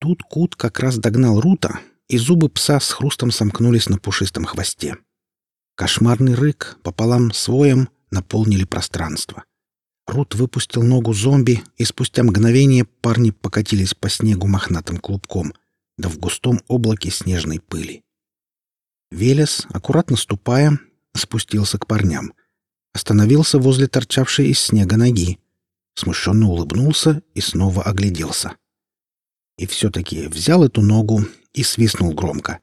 Тут Кут как раз догнал Рута, и зубы пса с хрустом сомкнулись на пушистом хвосте. Кошмарный рык пополам с воем наполнили пространство. Рут выпустил ногу зомби, и спустя мгновение парни покатились по снегу мохнатым клубком, да в густом облаке снежной пыли. Велес, аккуратно ступая, спустился к парням. Остановился возле торчавшей из снега ноги. Смущенно улыбнулся и снова огляделся. И все-таки взял эту ногу и свистнул громко.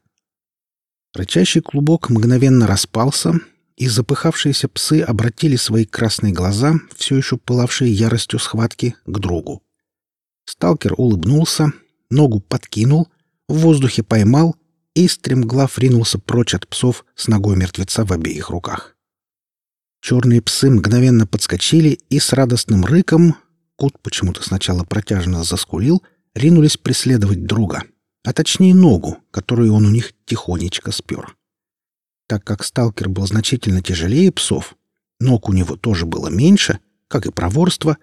Рычащий клубок мгновенно распался, и запыхавшиеся псы обратили свои красные глаза, все еще пылавшие яростью схватки, к другу. Сталкер улыбнулся, ногу подкинул, в воздухе поймал и стремглав ринулся прочь от псов с ногой мертвеца в обеих руках. Черные псы мгновенно подскочили и с радостным рыком, Кут почему-то сначала протяжно заскулил, ринулись преследовать друга, а точнее ногу, которую он у них тихонечко спер. Так как сталкер был значительно тяжелее псов, ног у него тоже было меньше, как и проворство.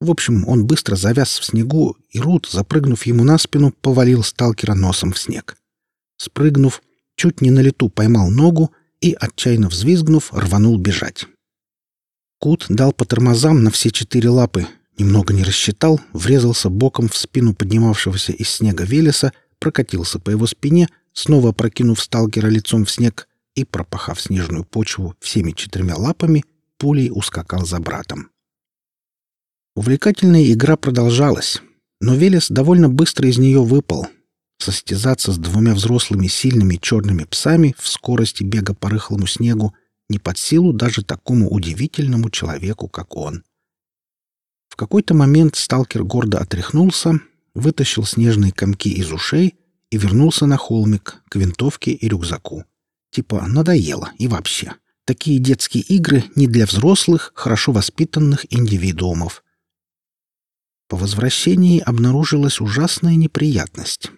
В общем, он быстро завяз в снегу, и Рут, запрыгнув ему на спину, повалил сталкера носом в снег. Спрыгнув, чуть не на лету поймал ногу и, отчаянно взвизгнув, рванул бежать. Кут дал по тормозам на все четыре лапы, немного не рассчитал, врезался боком в спину поднимавшегося из снега Велеса, прокатился по его спине, снова прокинув сталкера лицом в снег, и, пропахав снежную почву всеми четырьмя лапами, пулей ускакал за братом. Увлекательная игра продолжалась, но Велес довольно быстро из нее выпал. Состязаться с двумя взрослыми сильными черными псами в скорости бега по рыхлому снегу не под силу даже такому удивительному человеку, как он. В какой-то момент сталкер гордо отряхнулся, вытащил снежные комки из ушей и вернулся на холмик к винтовке и рюкзаку. Типа надоело и вообще. Такие детские игры не для взрослых, хорошо воспитанных индивидуумов. По возвращении обнаружилась ужасная неприятность.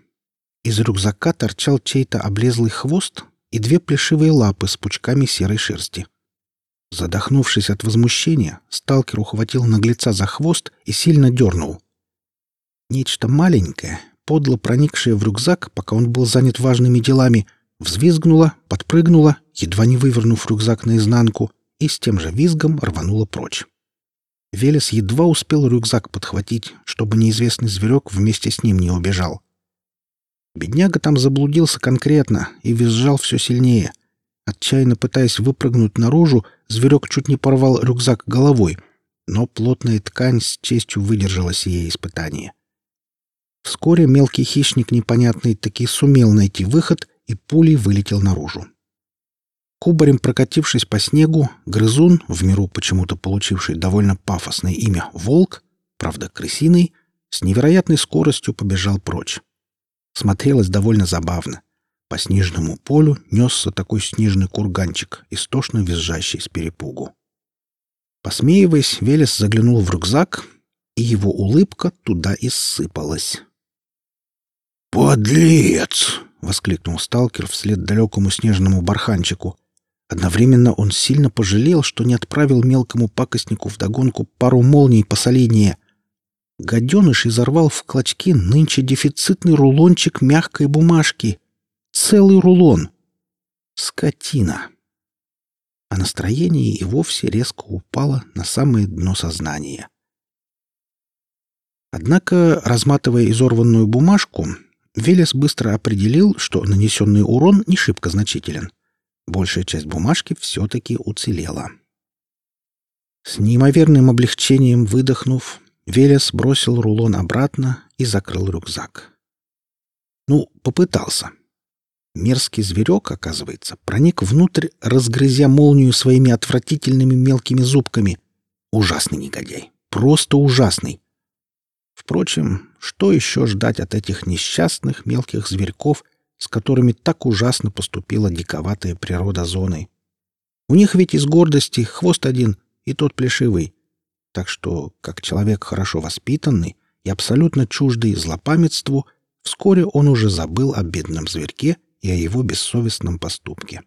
Из рюкзака торчал чей-то облезлый хвост и две плешивые лапы с пучками серой шерсти. Задохнувшись от возмущения, сталкер ухватил наглеца за хвост и сильно дернул. Нечто маленькое, подло проникшее в рюкзак, пока он был занят важными делами — взвизгнула, подпрыгнула, едва не вывернув рюкзак наизнанку, и с тем же визгом рванула прочь. Велес едва успел рюкзак подхватить, чтобы неизвестный зверек вместе с ним не убежал. Бедняга там заблудился конкретно и визжал все сильнее. Отчаянно пытаясь выпрыгнуть наружу, зверек чуть не порвал рюкзак головой, но плотная ткань с честью выдержала сие испытание. Вскоре мелкий хищник непонятный таки сумел найти выход и пулей вылетел наружу. Кубарем прокатившись по снегу, грызун, в миру почему-то получивший довольно пафосное имя «Волк», правда, крысиный, с невероятной скоростью побежал прочь. Смотрелось довольно забавно. По снежному полю несся такой снежный курганчик, истошно визжащий с перепугу. Посмеиваясь, Велес заглянул в рюкзак, и его улыбка туда и ссыпалась. «Подлец!» — воскликнул сталкер вслед далекому снежному барханчику. Одновременно он сильно пожалел, что не отправил мелкому пакостнику вдогонку пару молний посоленнее. Гаденыш изорвал в клочки нынче дефицитный рулончик мягкой бумажки. Целый рулон. Скотина. А настроение и вовсе резко упало на самое дно сознания. Однако, разматывая изорванную бумажку, Велес быстро определил, что нанесенный урон не шибко значителен. Большая часть бумажки все-таки уцелела. С неимоверным облегчением выдохнув, Велес бросил рулон обратно и закрыл рюкзак. Ну, попытался. Мерзкий зверек, оказывается, проник внутрь, разгрызя молнию своими отвратительными мелкими зубками. Ужасный негодяй. Просто ужасный. Впрочем, что еще ждать от этих несчастных мелких зверьков, с которыми так ужасно поступила диковатая природа зоны? У них ведь из гордости хвост один, и тот плешивый. Так что, как человек хорошо воспитанный и абсолютно чуждый злопамятству, вскоре он уже забыл о бедном зверьке и о его бессовестном поступке.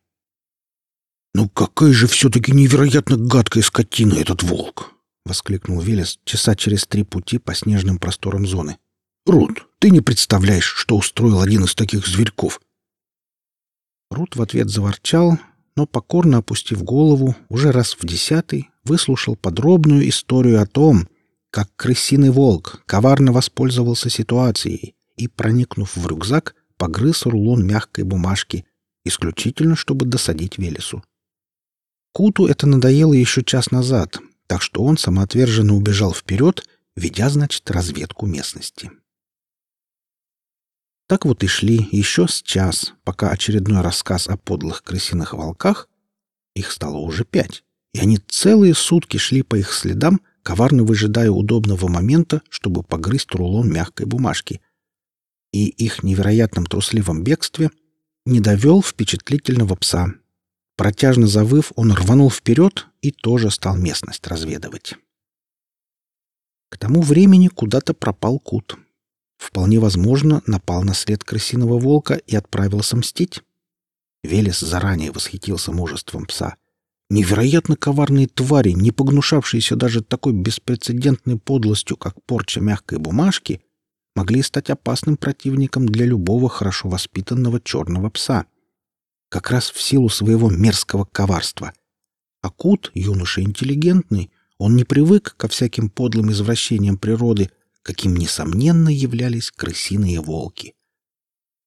«Ну какая же все-таки невероятно гадкая скотина этот волк!» — воскликнул Велес часа через три пути по снежным просторам зоны. «Рут, Ты не представляешь, что устроил один из таких зверьков!» Рут в ответ заворчал, но, покорно опустив голову, уже раз в десятый выслушал подробную историю о том, как крысиный волк коварно воспользовался ситуацией и, проникнув в рюкзак, погрыз рулон мягкой бумажки, исключительно чтобы досадить Велесу. Куту это надоело еще час назад, так что он самоотверженно убежал вперед, ведя, значит, разведку местности. Так вот и шли еще с час, пока очередной рассказ о подлых крысиных волках, их стало уже пять, и они целые сутки шли по их следам, коварно выжидая удобного момента, чтобы погрызть рулон мягкой бумажки. И их невероятном трусливом бегстве не довел впечатлительного пса. Протяжно завыв, он рванул вперед и тоже стал местность разведывать. К тому времени куда-то пропал Кут — Вполне возможно, напал на след крысиного волка и отправился мстить. Велес заранее восхитился мужеством пса. Невероятно коварные твари, не погнушавшиеся даже такой беспрецедентной подлостью, как порча мягкой бумажки, могли стать опасным противником для любого хорошо воспитанного черного пса. Как раз в силу своего мерзкого коварства. А Кут, юноша интеллигентный, он не привык ко всяким подлым извращениям природы — каким, несомненно, являлись крысиные волки.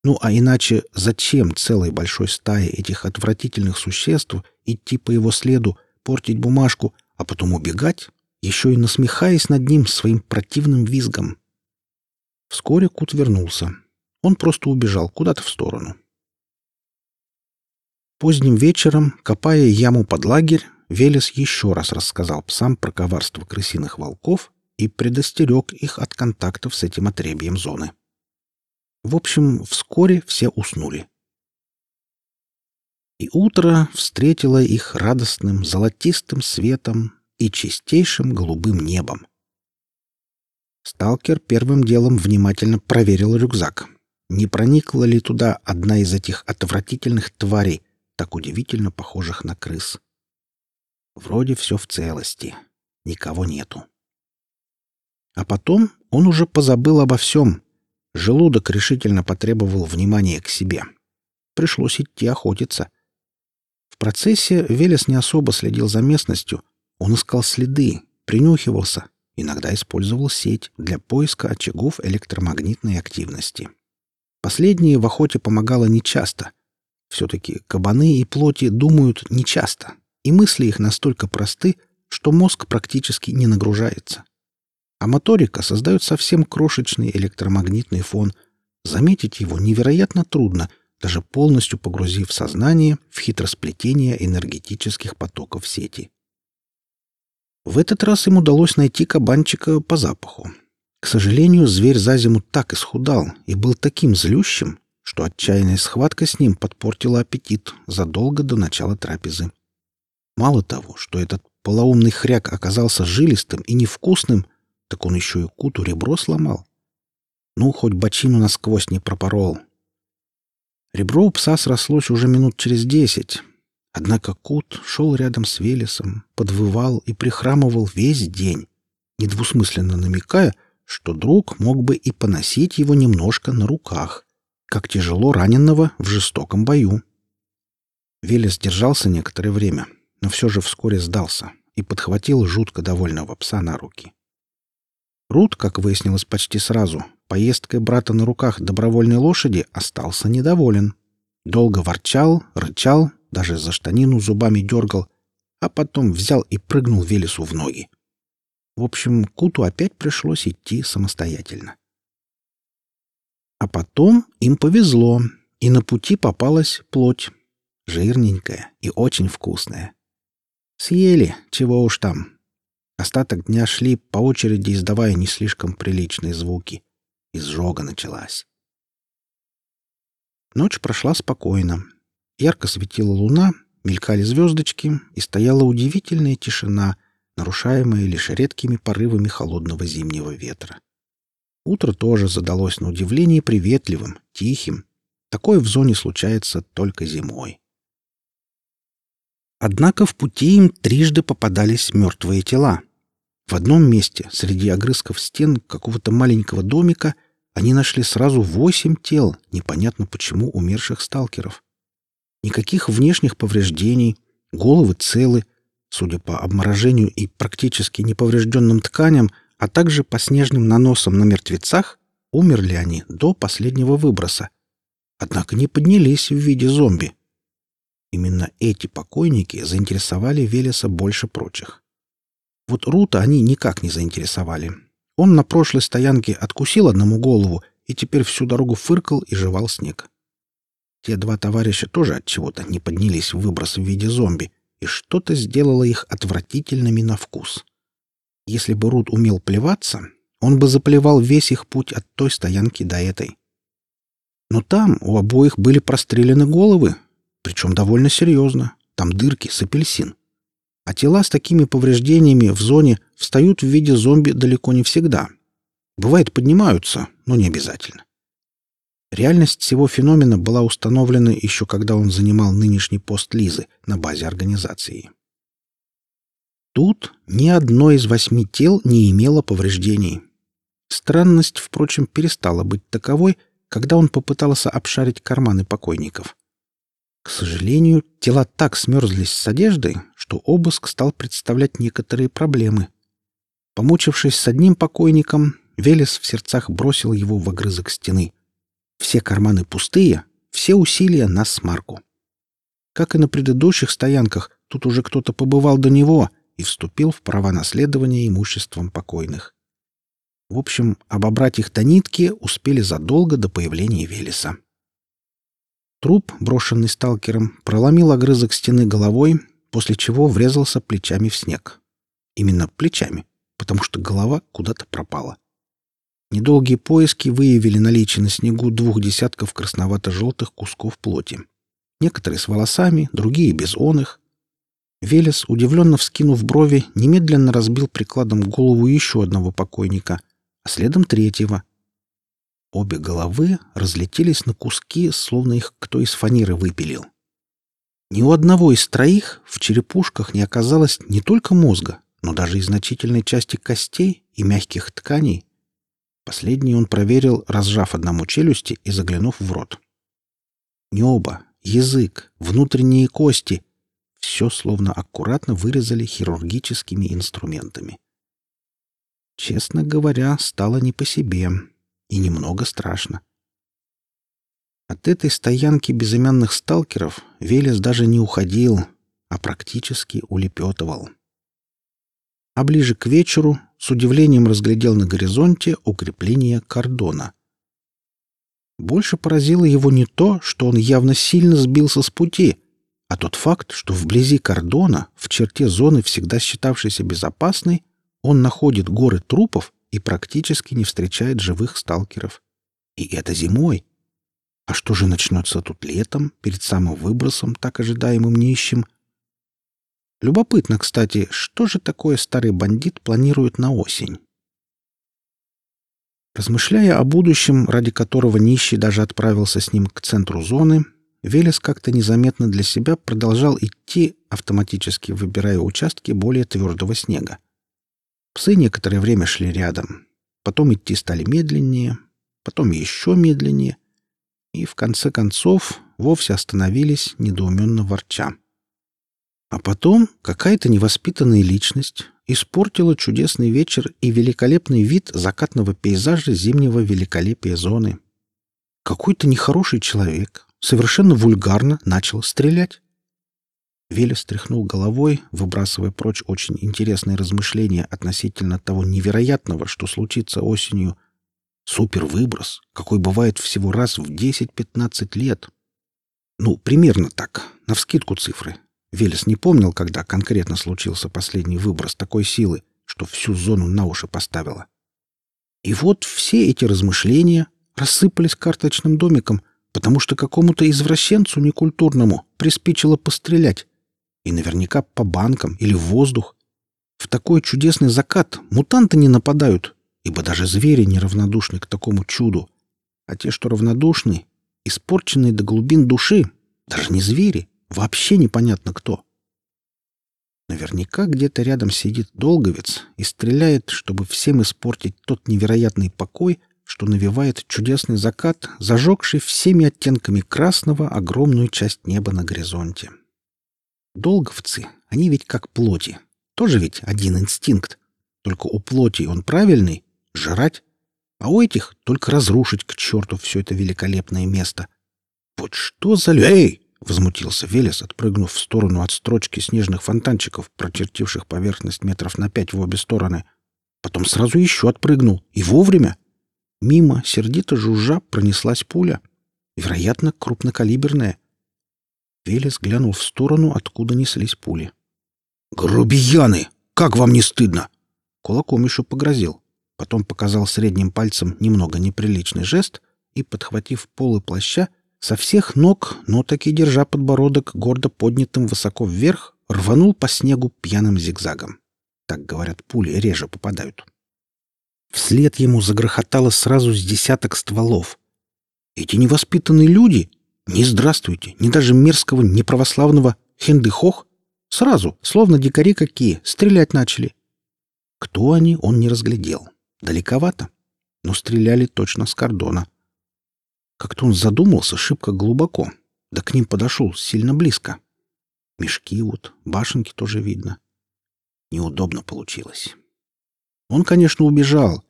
Ну а иначе зачем целой большой стае этих отвратительных существ идти по его следу, портить бумажку, а потом убегать, еще и насмехаясь над ним своим противным визгом? Вскоре Кут вернулся. Он просто убежал куда-то в сторону. Поздним вечером, копая яму под лагерь, Велес еще раз рассказал псам про коварство крысиных волков и предостерег их от контактов с этим отребьем зоны. В общем, вскоре все уснули. И утро встретило их радостным золотистым светом и чистейшим голубым небом. Сталкер первым делом внимательно проверил рюкзак. Не проникла ли туда одна из этих отвратительных тварей, так удивительно похожих на крыс? Вроде все в целости. Никого нету. А потом он уже позабыл обо всем. Желудок решительно потребовал внимания к себе. Пришлось идти охотиться. В процессе Велес не особо следил за местностью. Он искал следы, принюхивался, иногда использовал сеть для поиска очагов электромагнитной активности. Последнее в охоте помогало нечасто. Все-таки кабаны и плоти думают нечасто, и мысли их настолько просты, что мозг практически не нагружается а моторика создает совсем крошечный электромагнитный фон. Заметить его невероятно трудно, даже полностью погрузив сознание в хитросплетение энергетических потоков сети. В этот раз им удалось найти кабанчика по запаху. К сожалению, зверь за зиму так исхудал и был таким злющим, что отчаянная схватка с ним подпортила аппетит задолго до начала трапезы. Мало того, что этот полоумный хряк оказался жилистым и невкусным, так он еще и куту ребро сломал. Ну, хоть бочину насквозь не пропорол. Ребро у пса срослось уже минут через десять. Однако Кут шел рядом с Велесом, подвывал и прихрамывал весь день, недвусмысленно намекая, что друг мог бы и поносить его немножко на руках, как тяжело раненного в жестоком бою. Велес держался некоторое время, но все же вскоре сдался и подхватил жутко довольного пса на руки. Рут, как выяснилось почти сразу, поездкой брата на руках добровольной лошади остался недоволен. Долго ворчал, рычал, даже за штанину зубами дергал, а потом взял и прыгнул Велесу в ноги. В общем, Куту опять пришлось идти самостоятельно. А потом им повезло, и на пути попалась плоть. Жирненькая и очень вкусная. Съели, чего уж там, Остаток дня шли по очереди, издавая не слишком приличные звуки. Изжога началась. Ночь прошла спокойно. Ярко светила луна, мелькали звездочки, и стояла удивительная тишина, нарушаемая лишь редкими порывами холодного зимнего ветра. Утро тоже задалось на удивление приветливым, тихим. Такое в зоне случается только зимой. Однако в пути им трижды попадались мертвые тела. В одном месте, среди огрызков стен какого-то маленького домика, они нашли сразу восемь тел, непонятно почему умерших сталкеров. Никаких внешних повреждений, головы целы, судя по обморожению и практически неповрежденным тканям, а также по снежным наносам на мертвецах, умерли они до последнего выброса. Однако не поднялись в виде зомби. Именно эти покойники заинтересовали Велеса больше прочих. Вот Рута они никак не заинтересовали. Он на прошлой стоянке откусил одному голову и теперь всю дорогу фыркал и жевал снег. Те два товарища тоже от чего-то не поднялись в выброс в виде зомби, и что-то сделало их отвратительными на вкус. Если бы Рут умел плеваться, он бы заплевал весь их путь от той стоянки до этой. Но там у обоих были прострелены головы, причем довольно серьезно. Там дырки с апельсин. А тела с такими повреждениями в зоне встают в виде зомби далеко не всегда. Бывает, поднимаются, но не обязательно. Реальность всего феномена была установлена еще когда он занимал нынешний пост Лизы на базе организации. Тут ни одно из восьми тел не имело повреждений. Странность, впрочем, перестала быть таковой, когда он попытался обшарить карманы покойников. К сожалению, тела так смерзлись с одеждой, что обыск стал представлять некоторые проблемы. Помучившись с одним покойником, Велес в сердцах бросил его в огрызок стены. Все карманы пустые, все усилия на смарку. Как и на предыдущих стоянках, тут уже кто-то побывал до него и вступил в права наследования имуществом покойных. В общем, обобрать их до нитки успели задолго до появления Велеса. Труп, брошенный сталкером, проломил огрызок стены головой, после чего врезался плечами в снег. Именно плечами, потому что голова куда-то пропала. Недолгие поиски выявили наличие на снегу двух десятков красновато-желтых кусков плоти. Некоторые с волосами, другие без оных. Велес, удивленно вскинув брови, немедленно разбил прикладом голову еще одного покойника, а следом третьего — Обе головы разлетелись на куски, словно их кто из фанеры выпилил. Ни у одного из троих в черепушках не оказалось не только мозга, но даже и значительной части костей и мягких тканей. Последний он проверил, разжав одному челюсти и заглянув в рот. Небо, язык, внутренние кости — все словно аккуратно вырезали хирургическими инструментами. Честно говоря, стало не по себе и немного страшно. От этой стоянки безымянных сталкеров Велес даже не уходил, а практически улепетывал. А ближе к вечеру с удивлением разглядел на горизонте укрепление кордона. Больше поразило его не то, что он явно сильно сбился с пути, а тот факт, что вблизи кордона, в черте зоны, всегда считавшейся безопасной, он находит горы трупов и практически не встречает живых сталкеров. И это зимой. А что же начнется тут летом, перед самым выбросом, так ожидаемым нищим? Любопытно, кстати, что же такое старый бандит планирует на осень? Размышляя о будущем, ради которого нищий даже отправился с ним к центру зоны, Велес как-то незаметно для себя продолжал идти, автоматически выбирая участки более твердого снега. Псы некоторое время шли рядом. Потом идти стали медленнее, потом еще медленнее. И в конце концов вовсе остановились, недоуменно ворча. А потом какая-то невоспитанная личность испортила чудесный вечер и великолепный вид закатного пейзажа зимнего великолепия зоны. Какой-то нехороший человек совершенно вульгарно начал стрелять. Велес стряхнул головой, выбрасывая прочь очень интересные размышления относительно того невероятного, что случится осенью. Супервыброс, какой бывает всего раз в 10-15 лет. Ну, примерно так, навскидку цифры. Велес не помнил, когда конкретно случился последний выброс такой силы, что всю зону на уши поставило. И вот все эти размышления рассыпались карточным домиком, потому что какому-то извращенцу некультурному приспичило пострелять, и наверняка по банкам или в воздух. В такой чудесный закат мутанты не нападают, ибо даже звери неравнодушны к такому чуду. А те, что равнодушны, испорченные до глубин души, даже не звери, вообще непонятно кто. Наверняка где-то рядом сидит долговец и стреляет, чтобы всем испортить тот невероятный покой, что навевает чудесный закат, зажегший всеми оттенками красного огромную часть неба на горизонте. Долговцы, они ведь как плоти. Тоже ведь один инстинкт. Только у плоти он правильный — жрать, а у этих только разрушить к черту все это великолепное место. Вот что за... Эй! — возмутился Велес, отпрыгнув в сторону от строчки снежных фонтанчиков, прочертивших поверхность метров на пять в обе стороны. Потом сразу еще отпрыгнул. И вовремя. Мимо, сердито жужжа, пронеслась пуля. Вероятно, крупнокалиберная. Велес глянул в сторону, откуда неслись пули. «Грубияны! Как вам не стыдно?» Кулаком еще погрозил. Потом показал средним пальцем немного неприличный жест и, подхватив полы плаща, со всех ног, но таки держа подбородок гордо поднятым высоко вверх, рванул по снегу пьяным зигзагом. Так, говорят, пули реже попадают. Вслед ему загрохотало сразу с десяток стволов. Эти невоспитанные люди, ни здравствуйте, ни даже мерзкого неправославного хендыхох, сразу, словно дикари какие, стрелять начали. Кто они, он не разглядел. Далековато, но стреляли точно с кордона. Как-то он задумался шибко глубоко, да к ним подошел сильно близко. Мешки вот, башенки тоже видно. Неудобно получилось. Он, конечно, убежал.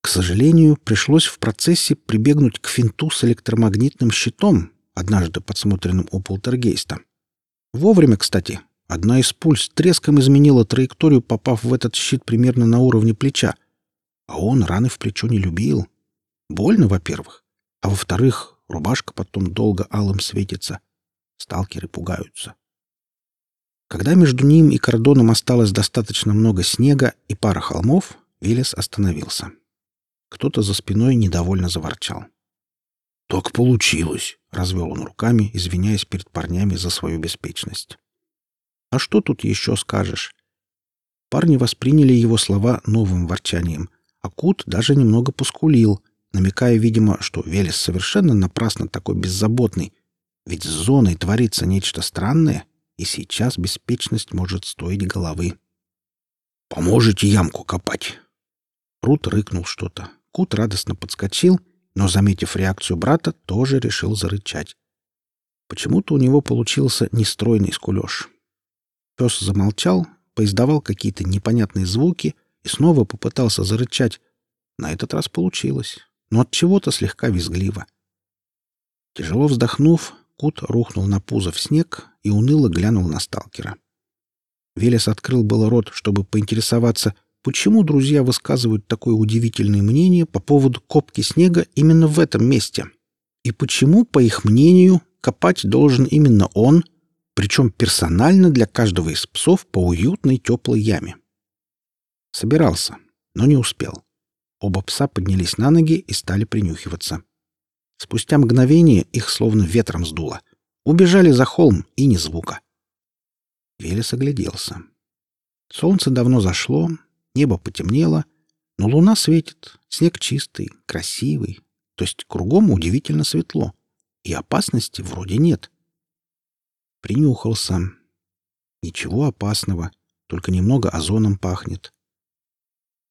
К сожалению, пришлось в процессе прибегнуть к финту с электромагнитным щитом, однажды подсмотренным у полтергейста. Вовремя, кстати. Одна из пуль с треском изменила траекторию, попав в этот щит примерно на уровне плеча. А он раны в плечо не любил. Больно, во-первых. А во-вторых, рубашка потом долго алым светится. Сталкеры пугаются. Когда между ним и кордоном осталось достаточно много снега и пара холмов, Велес остановился. Кто-то за спиной недовольно заворчал. «Так получилось!» — развел он руками, извиняясь перед парнями за свою беспечность. «А что тут еще скажешь?» Парни восприняли его слова новым ворчанием, а Кут даже немного поскулил, намекая, видимо, что Велес совершенно напрасно такой беззаботный, ведь с зоной творится нечто странное — и сейчас беспечность может стоить головы. «Поможете ямку копать?» Рут рыкнул что-то. Кут радостно подскочил, но, заметив реакцию брата, тоже решил зарычать. Почему-то у него получился нестройный скулеж. Пес замолчал, поиздавал какие-то непонятные звуки и снова попытался зарычать. На этот раз получилось, но от чего-то слегка визгливо. Тяжело вздохнув, Кут рухнул на пузо в снег и уныло глянул на сталкера. Велес открыл было рот, чтобы поинтересоваться, почему друзья высказывают такое удивительное мнение по поводу копки снега именно в этом месте. И почему, по их мнению, копать должен именно он, причем персонально для каждого из псов по уютной теплой яме. Собирался, но не успел. Оба пса поднялись на ноги и стали принюхиваться. Спустя мгновение их словно ветром сдуло. Убежали за холм, и ни звука. Велес огляделся. Солнце давно зашло, небо потемнело, но луна светит, снег чистый, красивый, то есть кругом удивительно светло, и опасности вроде нет. Принюхался. Ничего опасного, только немного озоном пахнет.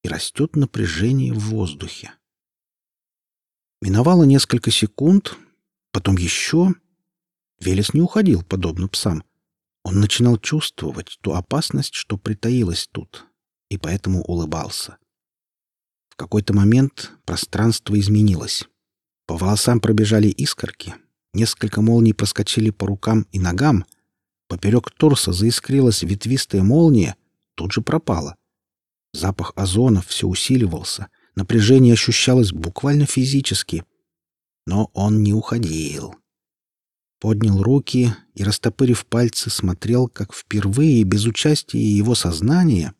И растет напряжение в воздухе. Миновало несколько секунд, потом еще. Велес не уходил, подобно псам. Он начинал чувствовать ту опасность, что притаилась тут, и поэтому улыбался. В какой-то момент пространство изменилось. По волосам пробежали искорки, несколько молний проскочили по рукам и ногам, поперек торса заискрилась ветвистая молния, тут же пропала. Запах озона все усиливался — Напряжение ощущалось буквально физически. Но он не уходил. Поднял руки и, растопырив пальцы, смотрел, как впервые, без участия его сознания,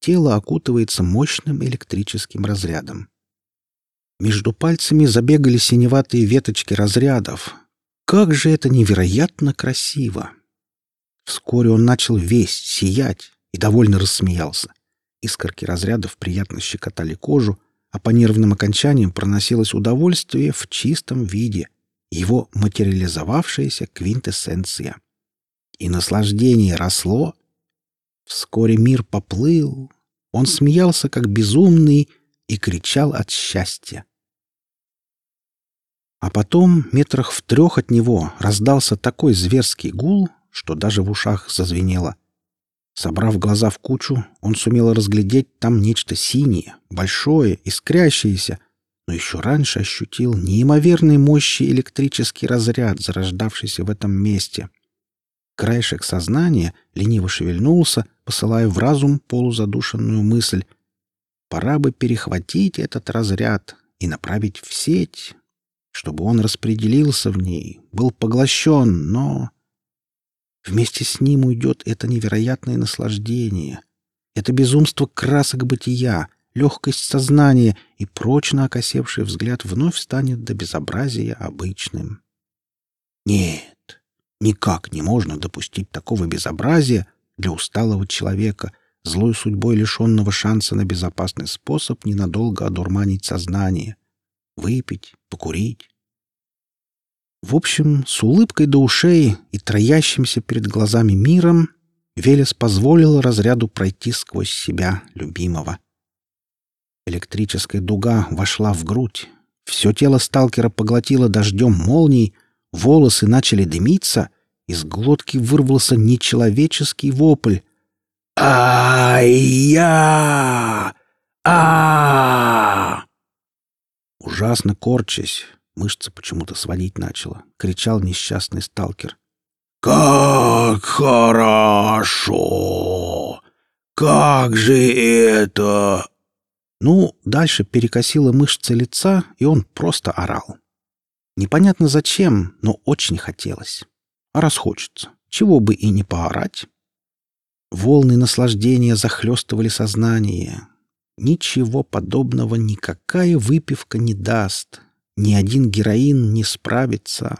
тело окутывается мощным электрическим разрядом. Между пальцами забегали синеватые веточки разрядов. Как же это невероятно красиво! Вскоре он начал весь сиять и довольно рассмеялся. Искорки разрядов приятно щекотали кожу, а по нервным окончаниям проносилось удовольствие в чистом виде, его материализовавшаяся квинтэссенция. И наслаждение росло. Вскоре мир поплыл, он смеялся как безумный и кричал от счастья. А потом, метрах в трех от него, раздался такой зверский гул, что даже в ушах зазвенело. Собрав глаза в кучу, он сумел разглядеть там нечто синее, большое, искрящееся, но еще раньше ощутил неимоверной мощи электрический разряд, зарождавшийся в этом месте. Краешек сознания лениво шевельнулся, посылая в разум полузадушенную мысль. Пора бы перехватить этот разряд и направить в сеть, чтобы он распределился в ней, был поглощен, но... Вместе с ним уйдет это невероятное наслаждение, это безумство красок бытия, легкость сознания, и прочно окосевший взгляд вновь станет до безобразия обычным. Нет, никак не можно допустить такого безобразия для усталого человека, злой судьбой лишенного шанса на безопасный способ ненадолго одурманить сознание, выпить, покурить. В общем, с улыбкой до ушей и троящимся перед глазами миром Велес позволил разряду пройти сквозь себя, любимого. Электрическая дуга вошла в грудь. Все тело сталкера поглотило дождем молний, волосы начали дымиться, из глотки вырвался нечеловеческий вопль. «Ай-я! а Ужасно корчась, мышцы почему-то сводить начало, кричал несчастный сталкер. «Как хорошо! Как же это ну, дальше перекосило мышцы лица, и он просто орал. Непонятно зачем, но очень хотелось. А раз хочется, чего бы и не поорать. Волны наслаждения захлестывали сознание. Ничего подобного никакая выпивка не даст. Ни один героин не справится.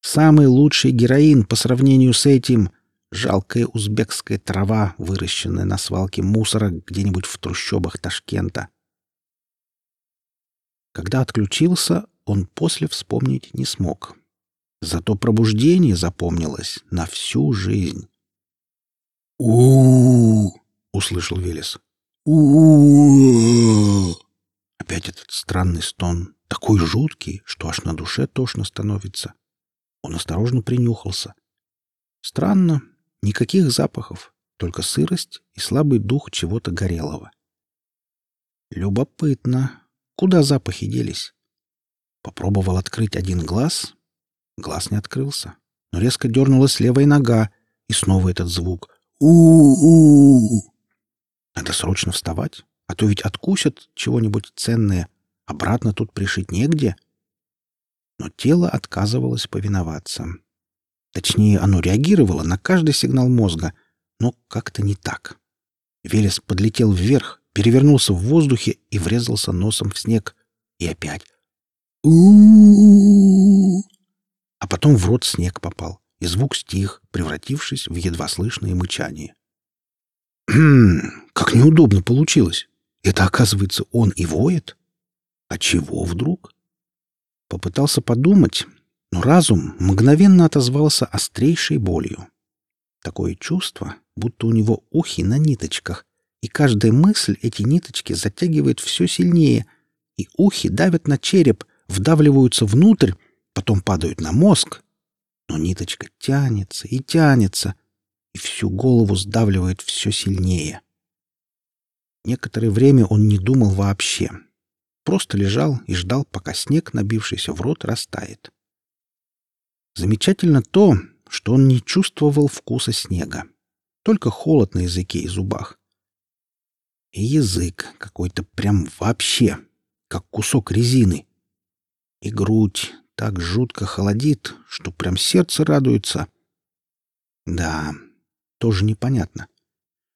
Самый лучший героин по сравнению с этим Жалкая узбекская трава, выращенная на свалке мусора где-нибудь в трущобах Ташкента. Когда отключился, он после вспомнить не смог. Зато пробуждение запомнилось на всю жизнь. у услышал Велес. у Опять этот странный стон, такой жуткий, что аж на душе тошно становится. Он осторожно принюхался. Странно, Никаких запахов, только сырость и слабый дух чего-то горелого. Любопытно, куда запахи делись? Попробовал открыть один глаз. Глаз не открылся, но резко дернулась левая нога, и снова этот звук. у-у Надо срочно вставать, а то ведь откусят чего-нибудь ценное. Обратно тут пришить негде. Но тело отказывалось повиноваться. Точнее, оно реагировало на каждый сигнал мозга, но как-то не так. Велес подлетел вверх, перевернулся в воздухе и врезался носом в снег. И опять. А потом в рот снег попал, и звук стих, превратившись в едва слышное мычание. «Хм, как неудобно получилось. Это, оказывается, он и воет? А чего вдруг?» Попытался подумать, но разум мгновенно отозвался острейшей болью. Такое чувство, будто у него ухи на ниточках, и каждая мысль эти ниточки затягивает все сильнее, и ухи давят на череп, вдавливаются внутрь, потом падают на мозг. Но ниточка тянется и тянется, и всю голову сдавливает все сильнее. Некоторое время он не думал вообще. Просто лежал и ждал, пока снег, набившийся в рот, растает. Замечательно то, что он не чувствовал вкуса снега, только холод на языке и зубах. И язык какой-то прям вообще, как кусок резины. И грудь так жутко холодит, что прям сердце радуется. Да, тоже непонятно.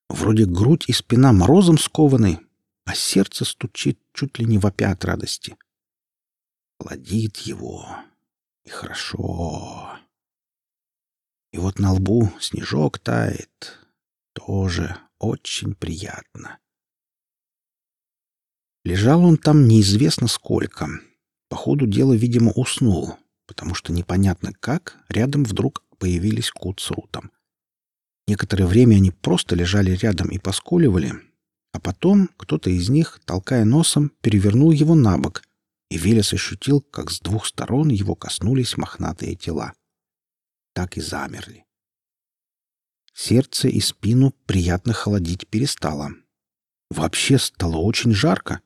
Вроде грудь и спина морозом скованы, а сердце стучит чуть ли не вопя от радости. Холодит его, и хорошо. И вот на лбу снежок тает. Тоже очень приятно. Лежал он там неизвестно сколько. По ходу дела, видимо, уснул, потому что непонятно как рядом вдруг появились Кут с Рутом. Некоторое время они просто лежали рядом и поскуливали, а потом кто-то из них, толкая носом, перевернул его на бок, и Велес ощутил, как с двух сторон его коснулись мохнатые тела. Так и замерли. Сердце и спину приятно холодить перестало. Вообще стало очень жарко.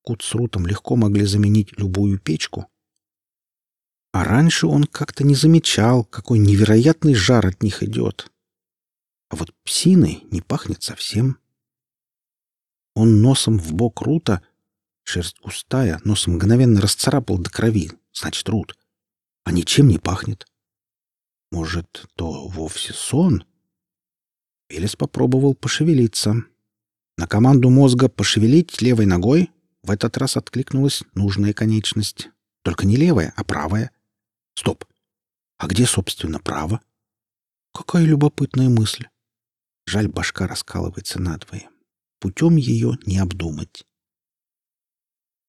Кут с Рутом легко могли заменить любую печку. А раньше он как-то не замечал, какой невероятный жар от них идет. А вот псиной не пахнет совсем. Он носом в бок Рута, шерсть густая, нос мгновенно расцарапал до крови, значит, Рут. А ничем не пахнет. Может, то вовсе сон? Велес попробовал пошевелиться. На команду мозга «пошевелить левой ногой» в этот раз откликнулась нужная конечность. Только не левая, а правая. Стоп. А где, собственно, право? Какая любопытная мысль. Жаль, башка раскалывается надвое. Путем ее не обдумать.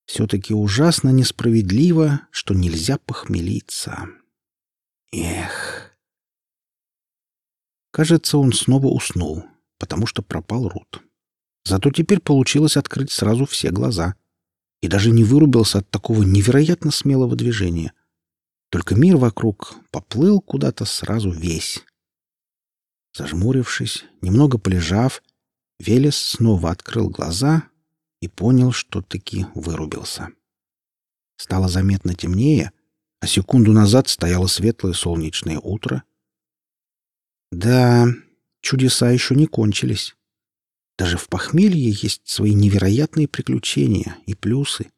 Все-таки ужасно несправедливо, что нельзя похмелиться. Эх. Кажется, он снова уснул, потому что пропал Рут. Зато теперь получилось открыть сразу все глаза. И даже не вырубился от такого невероятно смелого движения. Только мир вокруг поплыл куда-то сразу весь. Зажмурившись, немного полежав, Велес снова открыл глаза и понял, что таки вырубился. Стало заметно темнее, а секунду назад стояло светлое солнечное утро. Да, чудеса еще не кончились. Даже в похмелье есть свои невероятные приключения и плюсы.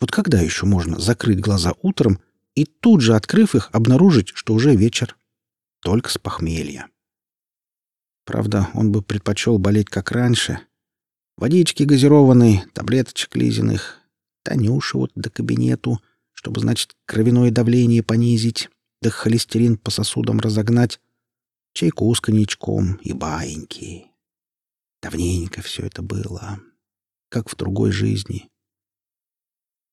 Вот когда еще можно закрыть глаза утром и тут же, открыв их, обнаружить, что уже вечер? Только с похмелья. Правда, он бы предпочел болеть как раньше. Водички газированной, таблеточек лизиных, Танюши вот до кабинету, чтобы, значит, кровяное давление понизить, да холестерин по сосудам разогнать, чайку с коньячком и баиньки. Давненько все это было, как в другой жизни.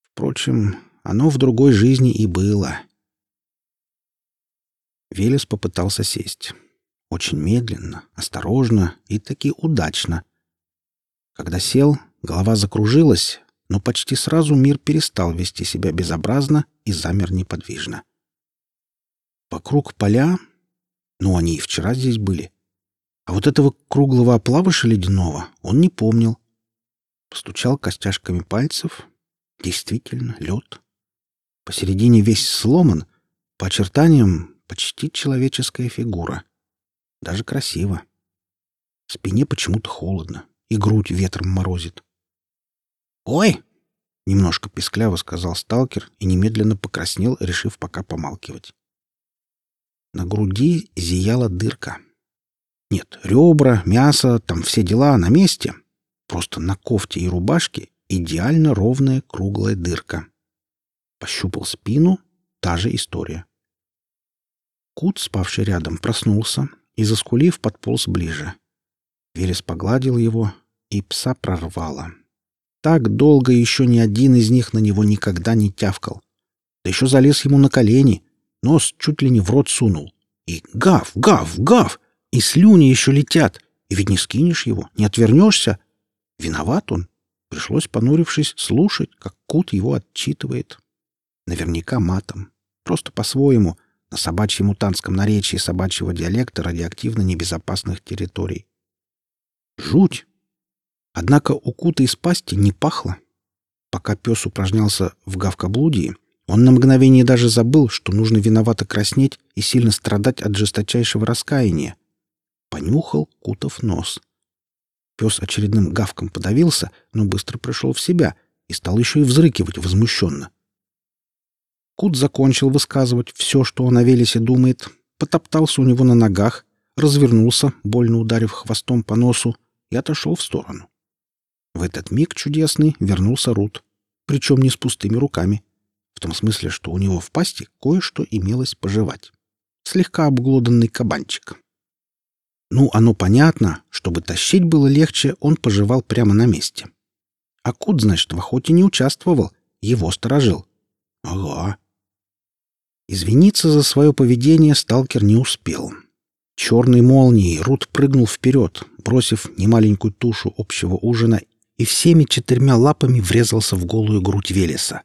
Впрочем, оно в другой жизни и было. Велес попытался сесть. Очень медленно, осторожно и таки удачно. Когда сел, голова закружилась, но почти сразу мир перестал вести себя безобразно и замер неподвижно. Вокруг поля, ну, они и вчера здесь были, а вот этого круглого оплавыша ледяного он не помнил. Постучал костяшками пальцев. Действительно, лед. Посередине весь сломан, по очертаниям почти человеческая фигура. Даже красиво. Спине почему-то холодно, и грудь ветром морозит. «Ой!» — немножко пискляво сказал сталкер и немедленно покраснел, решив пока помалкивать. На груди зияла дырка. Нет, ребра, мясо, там все дела на месте. Просто на кофте и рубашке идеально ровная круглая дырка. Пощупал спину — та же история. Кут, спавший рядом, проснулся, и, заскулив, подполз ближе. Велес погладил его, и пса прорвало. Так долго еще ни один из них на него никогда не тявкал. Да еще залез ему на колени, нос чуть ли не в рот сунул. И гав, гав, гав! И слюни еще летят. И ведь не скинешь его, не отвернешься. Виноват он. Пришлось, понурившись, слушать, как Кут его отчитывает. Наверняка матом. Просто по-своему — на собачьем мутантском наречии собачьего диалекта радиоактивно небезопасных территорий. Жуть! Однако у кута из пасти не пахло. Пока пес упражнялся в гавкоблудии, он на мгновение даже забыл, что нужно виновато краснеть и сильно страдать от жесточайшего раскаяния. Понюхал Кутов нос. Пес очередным гавком подавился, но быстро пришел в себя и стал еще и взрыкивать возмущенно. — Кут закончил высказывать все, что он о Велесе думает, потоптался у него на ногах, развернулся, больно ударив хвостом по носу, и отошел в сторону. В этот миг чудесный вернулся Рут, причем не с пустыми руками, в том смысле, что у него в пасти кое-что имелось пожевать. Слегка обглоданный кабанчик. Ну, оно понятно, чтобы тащить было легче, он пожевал прямо на месте. А Кут, значит, в охоте не участвовал, его сторожил. Ага, Извиниться за свое поведение сталкер не успел. Черной молнией Рут прыгнул вперед, бросив немаленькую тушу общего ужина и всеми четырьмя лапами врезался в голую грудь Велеса.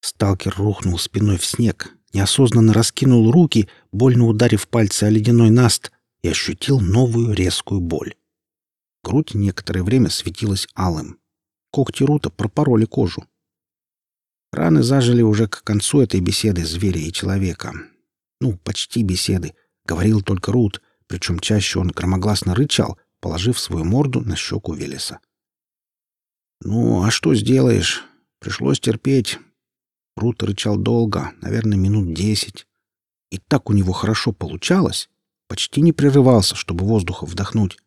Сталкер рухнул спиной в снег, неосознанно раскинул руки, больно ударив пальцы о ледяной наст, и ощутил новую резкую боль. Грудь некоторое время светилась алым. Когти Рута пропороли кожу. Раны зажили уже к концу этой беседы зверя и человека. Ну, почти беседы. Говорил только Рут, причем чаще он громогласно рычал, положив свою морду на щеку Велеса. «Ну, а что сделаешь? Пришлось терпеть». Рут рычал долго, наверное, минут десять. И так у него хорошо получалось. Почти не прерывался, чтобы воздуха вдохнуть.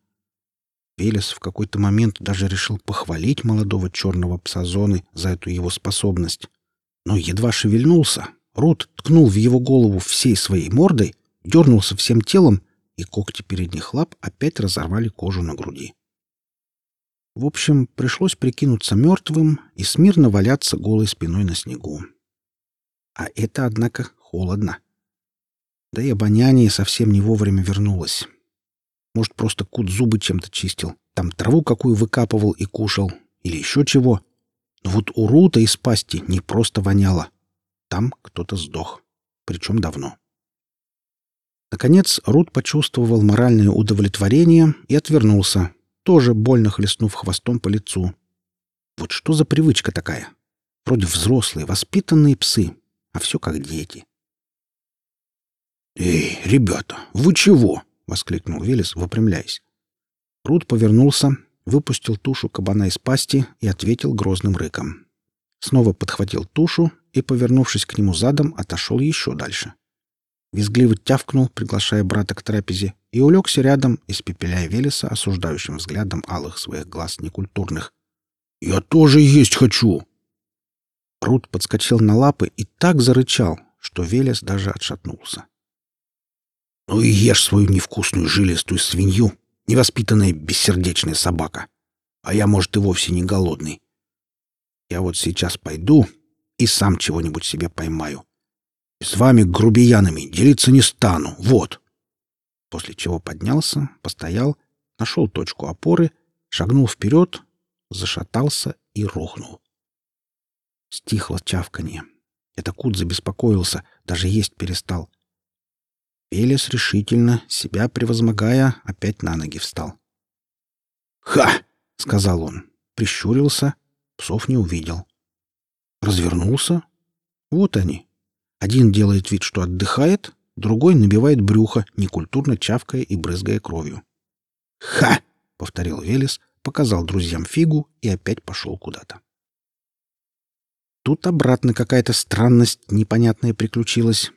Велес в какой-то момент даже решил похвалить молодого черного пса зоны за эту его способность. Но едва шевельнулся, Рут ткнул в его голову всей своей мордой, дернулся всем телом, и когти передних лап опять разорвали кожу на груди. В общем, пришлось прикинуться мертвым и смирно валяться голой спиной на снегу. А это, однако, холодно. Да и обоняние совсем не вовремя вернулось. Может, просто кут зубы чем-то чистил, там траву какую выкапывал и кушал, или еще чего. Но вот у Рута из пасти не просто воняло. Там кто-то сдох. Причем давно. Наконец Рут почувствовал моральное удовлетворение и отвернулся, тоже больно хлестнув хвостом по лицу. Вот что за привычка такая? Вроде взрослые, воспитанные псы, а все как дети. «Эй, ребята, вы чего?» — воскликнул Велес, выпрямляясь. Рут повернулся, выпустил тушу кабана из пасти и ответил грозным рыком. Снова подхватил тушу и, повернувшись к нему задом, отошел еще дальше. Визгливо тявкнул, приглашая брата к трапезе, и улегся рядом, испепеляя Велеса осуждающим взглядом алых своих глаз некультурных. «Я тоже есть хочу!» Рут подскочил на лапы и так зарычал, что Велес даже отшатнулся. «Ну и ешь свою невкусную жилистую свинью, невоспитанная бессердечная собака. А я, может, и вовсе не голодный. Я вот сейчас пойду и сам чего-нибудь себе поймаю. С вами, грубиянами, делиться не стану. Вот. После чего поднялся, постоял, нашел точку опоры, шагнул вперед, зашатался и рухнул. Стихло чавканье. Это Кут забеспокоился, даже есть перестал. Велес решительно, себя превозмогая, опять на ноги встал. «Ха!» — сказал он. Прищурился, псов не увидел. Развернулся. Вот они, один делает вид, что отдыхает, другой набивает брюхо, некультурно чавкая и брызгая кровью. «Ха!» — повторил Велес, показал друзьям фигу и опять пошел куда-то. Тут обратно какая-то странность непонятная приключилась.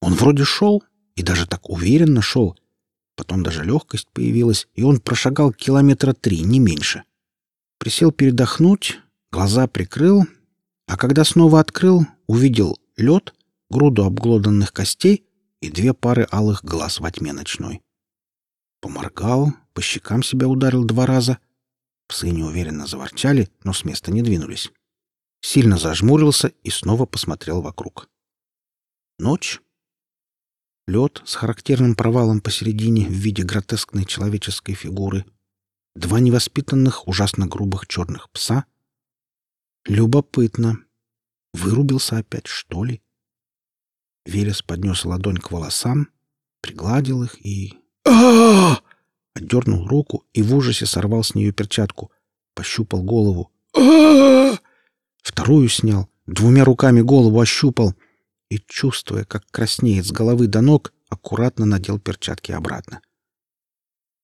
Он вроде шел, и даже так уверенно шел. Потом даже легкость появилась, и он прошагал километра три, не меньше. Присел передохнуть, глаза прикрыл, а когда снова открыл, увидел лед, груду обглоданных костей и две пары алых глаз во тьме ночной. Поморгал, по щекам себя ударил два раза. Псы неуверенно заворчали, но с места не двинулись. Сильно зажмурился и снова посмотрел вокруг. Ночь. Лед с характерным провалом посередине в виде гротескной человеческой фигуры. Два невоспитанных, ужасно грубых черных пса. Любопытно. Вырубился опять, что ли? Велес поднес ладонь к волосам, пригладил их и... а Отдернул руку и в ужасе сорвал с нее перчатку. Пощупал голову. а Вторую снял, двумя руками голову ощупал и, чувствуя, как краснеет с головы до ног, аккуратно надел перчатки обратно.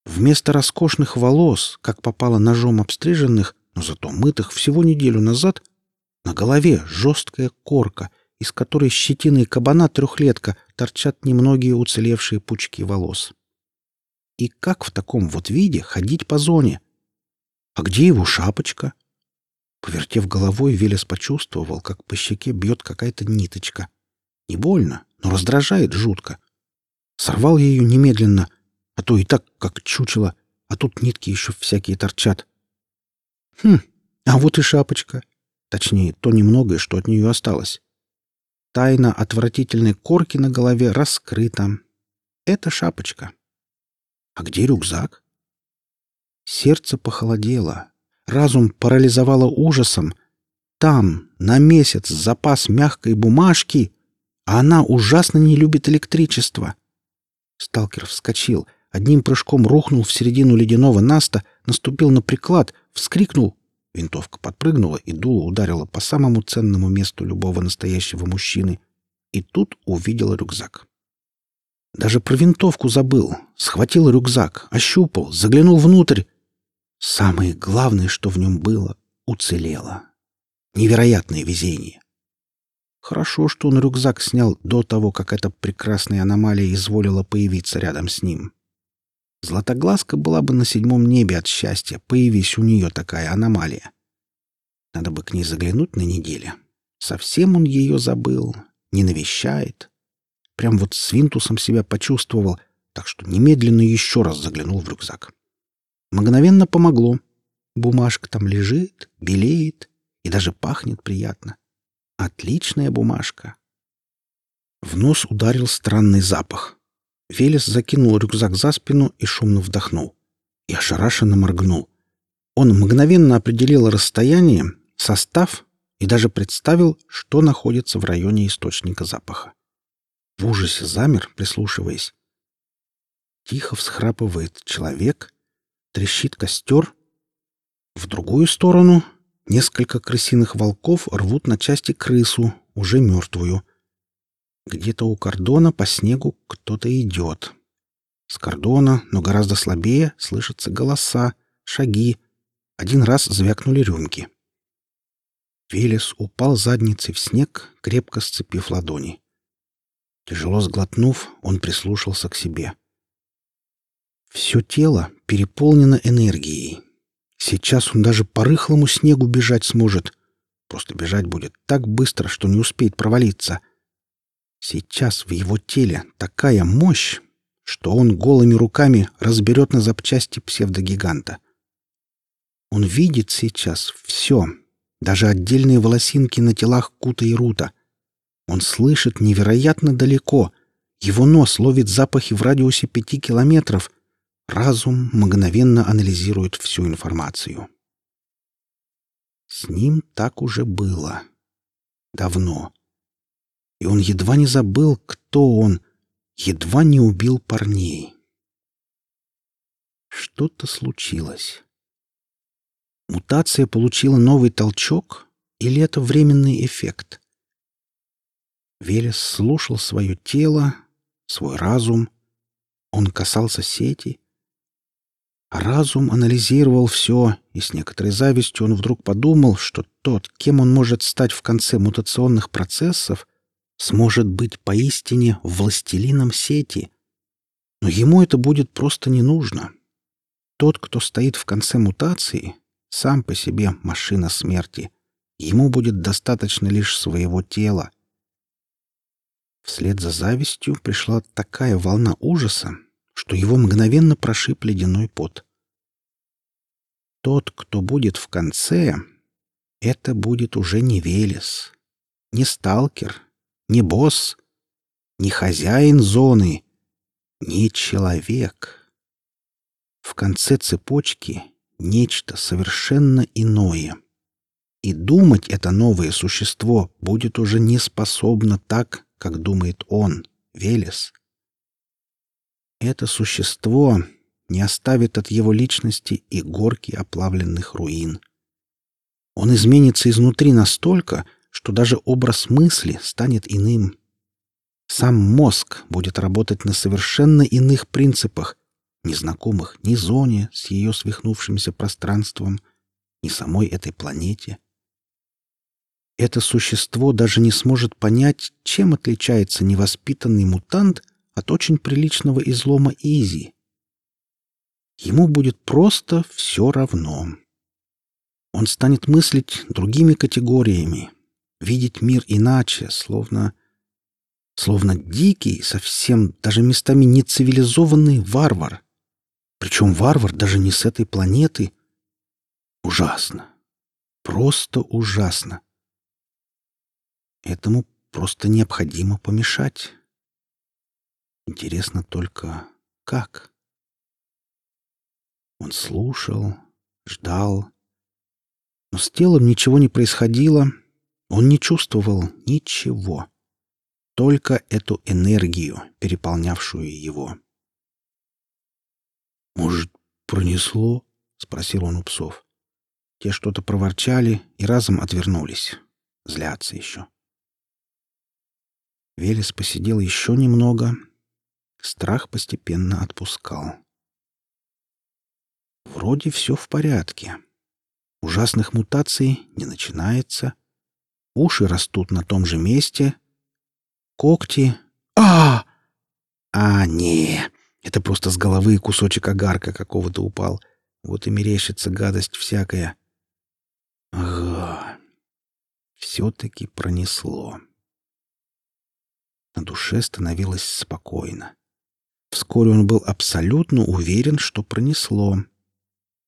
Вместо роскошных волос, как попало ножом обстриженных, но зато мытых всего неделю назад, на голове жесткая корка из которой щетиной кабана трехлетка торчат немногие уцелевшие пучки волос. И как в таком вот виде ходить по зоне? А где его шапочка? Повертев головой, Велес почувствовал, как по щеке бьет какая-то ниточка. Не больно, но раздражает жутко. Сорвал ее немедленно, а то и так, как чучело, а тут нитки еще всякие торчат. Хм, а вот и шапочка. Точнее, то немногое, что от нее осталось. Тайна отвратительной корки на голове раскрыта. Это шапочка. А где рюкзак? Сердце похолодело. Разум парализовало ужасом. там на месяц запас мягкой бумажки, а она ужасно не любит электричество. Сталкер вскочил, одним прыжком рухнул в середину ледяного наста, наступил на приклад, вскрикнул. Винтовка подпрыгнула, и дуло ударило по самому ценному месту любого настоящего мужчины. И тут увидел рюкзак. Даже про винтовку забыл. Схватил рюкзак, ощупал, заглянул внутрь. Самое главное, что в нем было, уцелело. Невероятное везение. Хорошо, что он рюкзак снял до того, как эта прекрасная аномалия изволила появиться рядом с ним. Златоглазка была бы на седьмом небе от счастья, появись у нее такая аномалия. Надо бы к ней заглянуть на неделе. Совсем он ее забыл, не навещает. Прям вот с Винтусом себя почувствовал, так что немедленно еще раз заглянул в рюкзак. Мгновенно помогло. Бумажка там лежит, белеет и даже пахнет приятно. Отличная бумажка. В нос ударил странный запах. Велес закинул рюкзак за спину и шумно вдохнул. И ошарашенно моргнул. Он мгновенно определил расстояние, состав и даже представил, что находится в районе источника запаха. В ужасе замер, прислушиваясь. Тихо всхрапывает человек, трещит костер. В другую сторону несколько крысиных волков рвут на части крысу, уже мертвую. Где-то у кордона по снегу кто-то идет. С кордона, но гораздо слабее, слышатся голоса, шаги. Один раз звякнули рюмки. Велес упал задницей в снег, крепко сцепив ладони. Тяжело сглотнув, он прислушался к себе. Все тело переполнено энергией. Сейчас он даже по рыхлому снегу бежать сможет. Просто бежать будет так быстро, что не успеет провалиться. Сейчас в его теле такая мощь, что он голыми руками разберет на запчасти псевдогиганта. Он видит сейчас все, даже отдельные волосинки на телах Кута и Рута — он слышит невероятно далеко. Его нос ловит запахи в радиусе пяти километров. Разум мгновенно анализирует всю информацию. С ним так уже было. Давно. И он едва не забыл, кто он, едва не убил парней. Что-то случилось. Мутация получила новый толчок или это временный эффект? Велес слушал свое тело, свой разум. Он касался сети. Разум анализировал все, и с некоторой завистью он вдруг подумал, что тот, кем он может стать в конце мутационных процессов, сможет быть поистине властелином сети. Но ему это будет просто не нужно. Тот, кто стоит в конце мутации, сам по себе машина смерти. Ему будет достаточно лишь своего тела — Вслед за завистью пришла такая волна ужаса, что его мгновенно прошиб ледяной пот. Тот, кто будет в конце, это будет уже не Велес, не сталкер, не босс, не хозяин зоны, не человек. В конце цепочки нечто совершенно иное. И думать это новое существо будет уже не способно так, как думает он, Велес. Это существо не оставит от его личности и горки оплавленных руин. Он изменится изнутри настолько, что даже образ мысли станет иным. Сам мозг будет работать на совершенно иных принципах, незнакомых ни зоне с ее свихнувшимся пространством, ни самой этой планете — это существо даже не сможет понять, чем отличается невоспитанный мутант от очень приличного излома Изи. Ему будет просто все равно. Он станет мыслить другими категориями, видеть мир иначе, словно... словно дикий, совсем даже местами нецивилизованный варвар. Причем варвар даже не с этой планеты. Ужасно. Просто ужасно. Этому просто необходимо помешать. Интересно только, как? Он слушал, ждал, Но с телом ничего не происходило. Он не чувствовал ничего. Только эту энергию, переполнявшую его. «Может, пронесло?» — спросил он у псов. Те что-то проворчали и разом отвернулись. Злятся еще. Велес посидел еще немного. Страх постепенно отпускал. Вроде все в порядке. Ужасных мутаций не начинается. Уши растут на том же месте. Когти... А! А, не, это просто с головы кусочек огарка какого-то упал. Вот и мерещится гадость всякая. Ага. Все-таки пронесло. На душе становилось спокойно. Вскоре он был абсолютно уверен, что пронесло.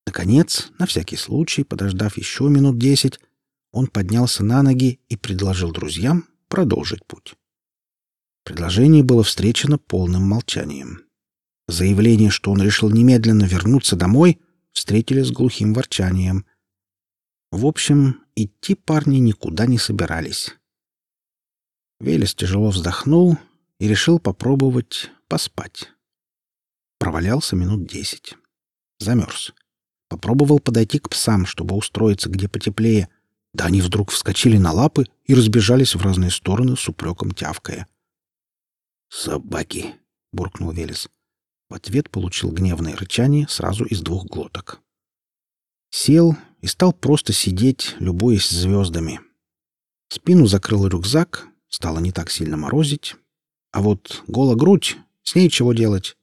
Наконец, на всякий случай, подождав еще минут десять, он поднялся на ноги и предложил друзьям продолжить путь. Предложение было встречено полным молчанием. Заявление, что он решил немедленно вернуться домой, встретили с глухим ворчанием. В общем, идти парни никуда не собирались. Велес тяжело вздохнул и решил попробовать поспать. Провалялся минут десять. Замерз. Попробовал подойти к псам, чтобы устроиться где потеплее. Да они вдруг вскочили на лапы и разбежались в разные стороны с упреком тявкая. «Собаки!» — буркнул Велес. В ответ получил гневное рычание сразу из двух глоток. Сел и стал просто сидеть, любуясь звездами. Спину закрыл рюкзак, Стало не так сильно морозить. А вот гола грудь, с ней чего делать?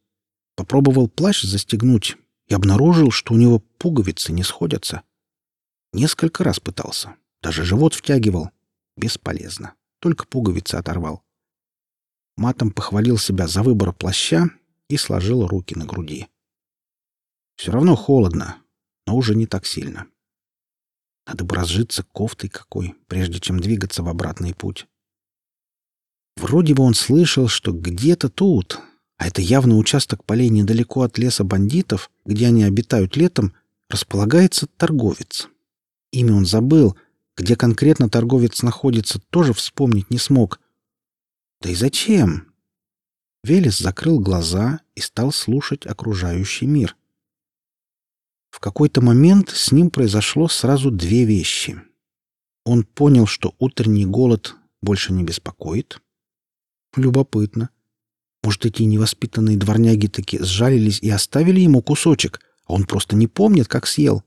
Попробовал плащ застегнуть и обнаружил, что у него пуговицы не сходятся. Несколько раз пытался. Даже живот втягивал. Бесполезно. Только пуговицы оторвал. Матом похвалил себя за выбор плаща и сложил руки на груди. Все равно холодно, но уже не так сильно. Надо бы разжиться кофтой какой, прежде чем двигаться в обратный путь. Вроде бы он слышал, что где-то тут, а это явно участок полей недалеко от леса бандитов, где они обитают летом, располагается торговец. Имя он забыл, где конкретно торговец находится, тоже вспомнить не смог. Да и зачем? Велес закрыл глаза и стал слушать окружающий мир. В какой-то момент с ним произошло сразу две вещи. Он понял, что утренний голод больше не беспокоит, Любопытно. Может, эти невоспитанные дворняги таки сжалились и оставили ему кусочек, а он просто не помнит, как съел?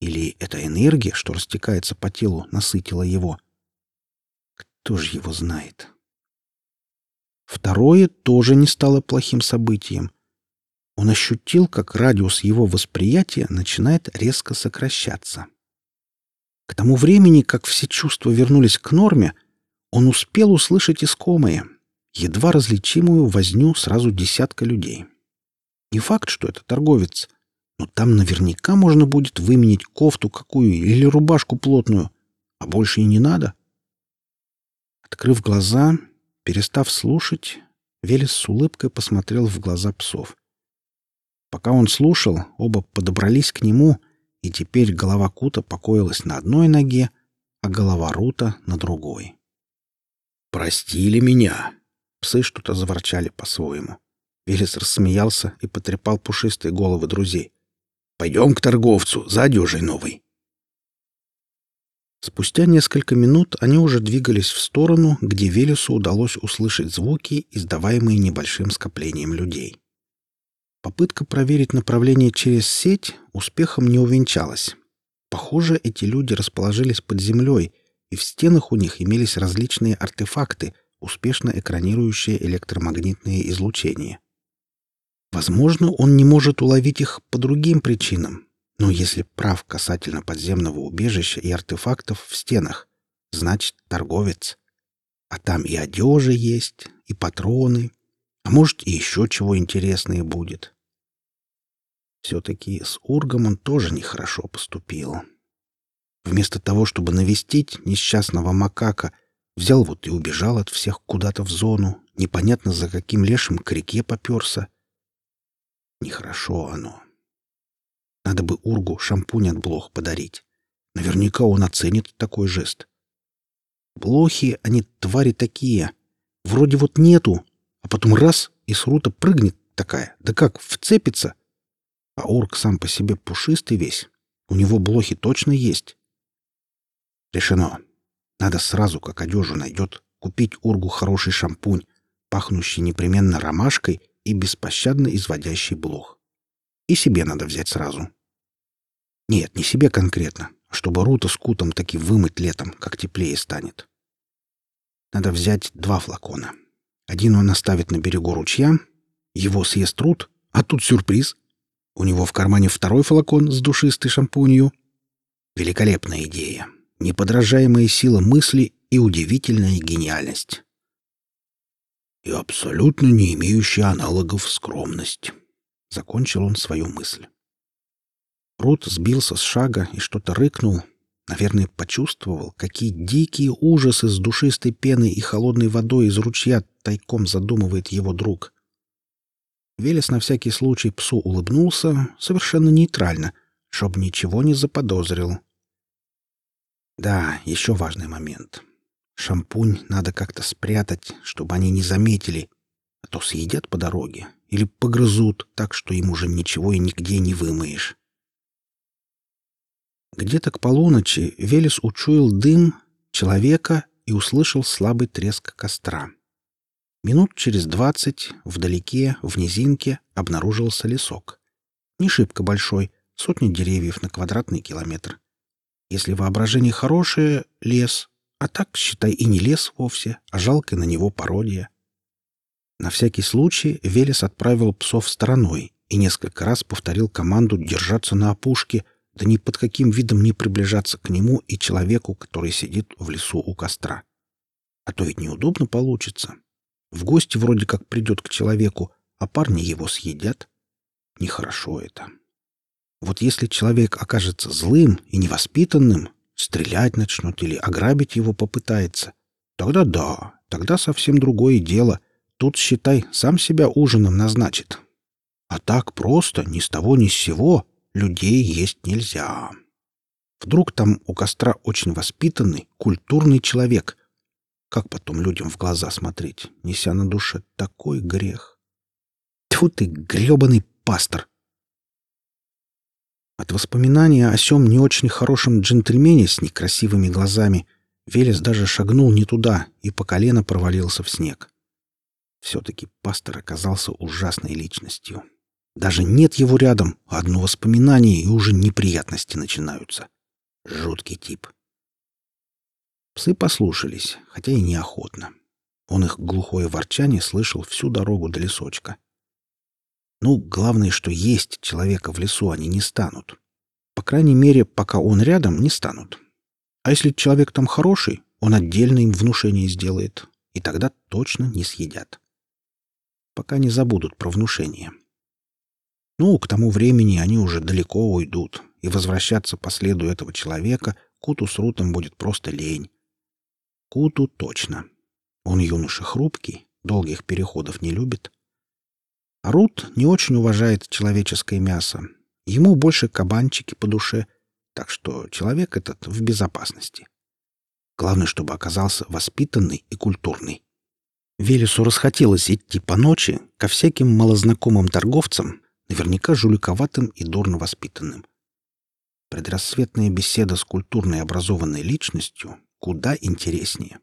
Или эта энергия, что растекается по телу, насытила его? Кто же его знает? Второе тоже не стало плохим событием. Он ощутил, как радиус его восприятия начинает резко сокращаться. К тому времени, как все чувства вернулись к норме, он успел услышать искомое, едва различимую возню сразу десятка людей. Не факт, что это торговец, но там наверняка можно будет выменить кофту какую или рубашку плотную, а больше и не надо. Открыв глаза, перестав слушать, Велес с улыбкой посмотрел в глаза псов. Пока он слушал, оба подобрались к нему, и теперь голова Кута покоилась на одной ноге, а голова Рута — на другой. «Простили меня!» Псы что-то заворчали по-своему. Велес рассмеялся и потрепал пушистые головы друзей. «Пойдем к торговцу за одежей новой!» Спустя несколько минут они уже двигались в сторону, где Велесу удалось услышать звуки, издаваемые небольшим скоплением людей. Попытка проверить направление через сеть успехом не увенчалась. Похоже, эти люди расположились под землей и в стенах у них имелись различные артефакты, успешно экранирующие электромагнитные излучения. Возможно, он не может уловить их по другим причинам, но если прав касательно подземного убежища и артефактов в стенах, значит, торговец. А там и одежа есть, и патроны, а может, и еще чего интересное будет. Все-таки с Ургом он тоже нехорошо поступил. Вместо того, чтобы навестить несчастного макака, взял вот и убежал от всех куда-то в зону, непонятно за каким лешим к реке поперся. Нехорошо оно. Надо бы Ургу шампунь от блох подарить. Наверняка он оценит такой жест. Блохи, они твари такие. Вроде вот нету, а потом раз — и срута прыгнет такая. Да как, вцепится. А орк сам по себе пушистый весь. У него блохи точно есть. Решено. Надо сразу, как одежу найдет, купить ургу хороший шампунь, пахнущий непременно ромашкой и беспощадно изводящий блох. И себе надо взять сразу. Нет, не себе конкретно, а чтобы Рута с Кутом таки вымыть летом, как теплее станет. Надо взять два флакона. Один он оставит на берегу ручья, его съест Рут, а тут сюрприз. У него в кармане второй флакон с душистой шампунью. Великолепная идея, неподражаемая сила мысли и удивительная гениальность. И абсолютно не имеющая аналогов скромность. Закончил он свою мысль. Рут сбился с шага и что-то рыкнул. Наверное, почувствовал, какие дикие ужасы с душистой пеной и холодной водой из ручья тайком задумывает его друг. Велес на всякий случай псу улыбнулся, совершенно нейтрально, чтобы ничего не заподозрил. Да, еще важный момент. Шампунь надо как-то спрятать, чтобы они не заметили, а то съедят по дороге или погрызут так, что им уже ничего и нигде не вымоешь. Где-то к полуночи Велес учуял дым человека и услышал слабый треск костра. Минут через двадцать вдалеке, в низинке, обнаружился лесок. Не шибко большой, сотни деревьев на квадратный километр. Если воображение хорошее — лес, а так, считай, и не лес вовсе, а жалкая на него пародия. На всякий случай Велес отправил псов стороной и несколько раз повторил команду держаться на опушке, да ни под каким видом не приближаться к нему и человеку, который сидит в лесу у костра. А то ведь неудобно получится. В гости вроде как придет к человеку, а парни его съедят. Нехорошо это. Вот если человек окажется злым и невоспитанным, стрелять начнут или ограбить его попытается, тогда да, тогда совсем другое дело. Тут, считай, сам себя ужином назначит. А так просто, ни с того ни с сего, людей есть нельзя. Вдруг там у костра очень воспитанный, культурный человек. Как потом людям в глаза смотреть, неся на душе такой грех? Тьфу ты, грёбаный пастор! От воспоминания о сём не очень хорошем джентльмене с некрасивыми глазами Велес даже шагнул не туда и по колено провалился в снег. Все-таки пастор оказался ужасной личностью. Даже нет его рядом, одно воспоминание, и уже неприятности начинаются. Жуткий тип. Псы послушались, хотя и неохотно. Он их глухое ворчание слышал всю дорогу до лесочка. Ну, главное, что есть человека в лесу они не станут. По крайней мере, пока он рядом, не станут. А если человек там хороший, он отдельно им внушение сделает, и тогда точно не съедят. Пока не забудут про внушение. Ну, к тому времени они уже далеко уйдут, и возвращаться по следу этого человека Куту с Рутом будет просто лень. Куту точно. Он юноша хрупкий, долгих переходов не любит. Рут не очень уважает человеческое мясо. Ему больше кабанчики по душе, так что человек этот в безопасности. Главное, чтобы оказался воспитанный и культурный. Велесу расхотелось идти по ночи ко всяким малознакомым торговцам, наверняка жуликоватым и дурно воспитанным. Предрассветная беседа с культурной образованной личностью куда интереснее.